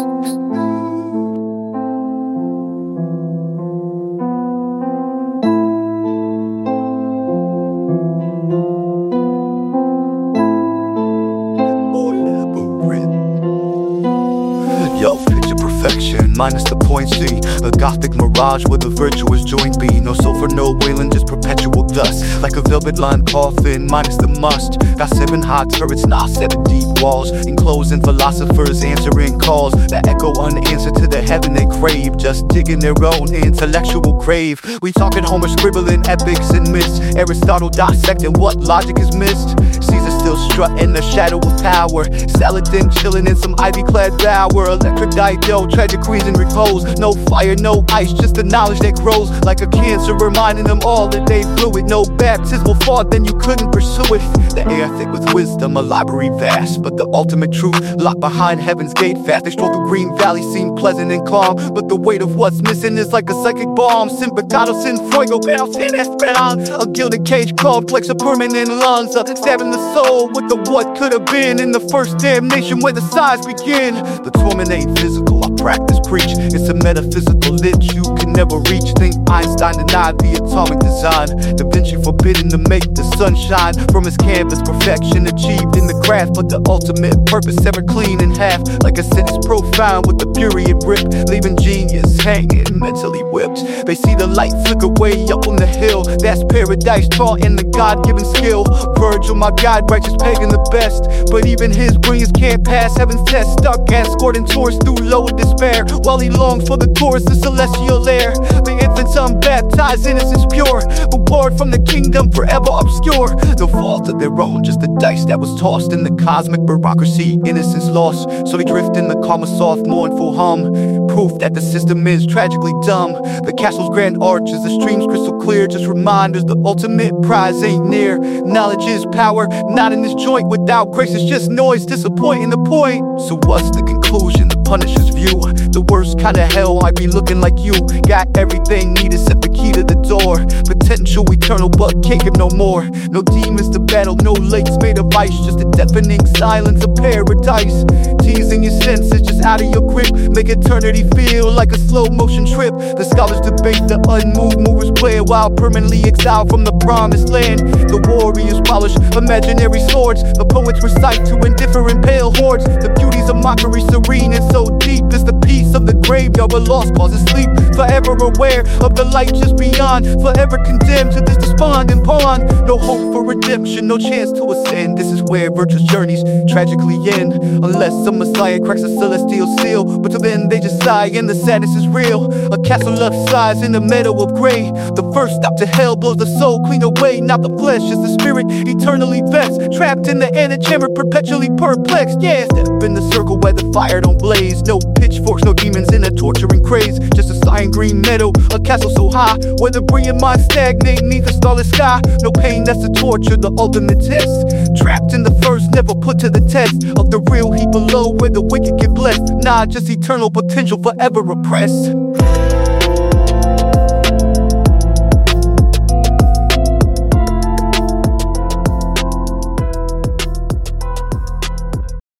Picture perfection, minus the point C. A gothic mirage with a virtuous joint B. No sulfur, no wailing, just perpetual dust. Like a velvet lined coffin, minus the must. Got seven hot turrets, not seven deep walls. Enclosing philosophers answering calls that echo unanswered to the heaven they crave. Just digging their own intellectual grave. We talking Homer scribbling epics and myths. Aristotle dissecting what logic is missed. Still strutting the shadow of power. Saladin chilling in some ivy clad bower. Electric diode, tragic reason repose. No fire, no ice, just the knowledge that grows like a cancer, reminding them all that they blew it. No baptismal thought, then you couldn't pursue it. The air thick with wisdom, a library vast, but the ultimate truth locked behind heaven's gate fast. They stroll through Green Valley, seem pleasant and calm, but the weight of what's missing is like a psychic bomb. Sin pecado, sin fuego, pero sin esperanza. A gilded cage complex of permanent lungs, stabbing the soul with the what could have been in the first damnation where the signs begin. The torment ain't physical, I practice preach. It's a metaphysical lit you can never reach. Think Einstein denied the atomic design. Da Vinci forbidden to make the sunshine from his canvas. Perfection achieved in the craft, but the ultimate purpose ever clean in half. Like a sentence profound with the period rip, leaving genius hanging mentally whipped. They see the light flicker way up on the hill. That's paradise taught in the God given skill. Virgil, my God, righteous pagan, the best. But even his brilliance can't pass heaven's test. Stuck escorting tours through low despair. While he longs for the chorus, the celestial air. The infants unbaptized, innocence pure. But born from the kingdom, forever obscure. No fault of their own, just the dice that was tossed in the cosmic bureaucracy. Innocence lost, so they drift in the calm, soft, mournful hum. Proof that the system is tragically dumb. The castle's grand arches, the streams crystal clear. Just reminders the ultimate prize ain't near. Knowledge is power, not in this joint. Without grace, it's just noise, disappointing the point. So, what's the conclusion? The Punisher's view. The worst kind of hell might be looking like you. Got everything needed, except the key to the door. Potential eternal, but can't give no more. No demons to battle, no lakes made of ice. Just a deafening silence of paradise. Teasing your senses just out of your grip. Make eternity feel like a slow motion trip. The scholars debate the unmoved movers play while permanently exiled from the promised land. The warriors polish imaginary swords. The poets recite to indifferent pale hordes. The beauties of mockery serene and so deep is the peace of the graveyard where lost causes sleep. Forever aware of the light just beyond. Forever condemned to this despondent pond. No hope for redemption, no chance to ascend. This is where virtuous journeys tragically end. Unless some messiah cracks a celestial seal. But till then they just sigh and the sadness is real. A castle left size in the meadow of gray. The first stop to hell blows the soul clean away. Not the flesh, just the spirit eternally vexed. Trapped in the antechamber, perpetually perplexed. Yeah, step in the circle where the fire don't blaze. No pitchforks, no demons in torturing craze. Just a cyan green meadow, a castle so high where the brilliant mind stagnate neath a starless sky. No pain, that's the torture, the ultimate test. Trapped in the first, never put to the test of the real heat below where the wicked get blessed. Nah, just eternal potential forever repressed.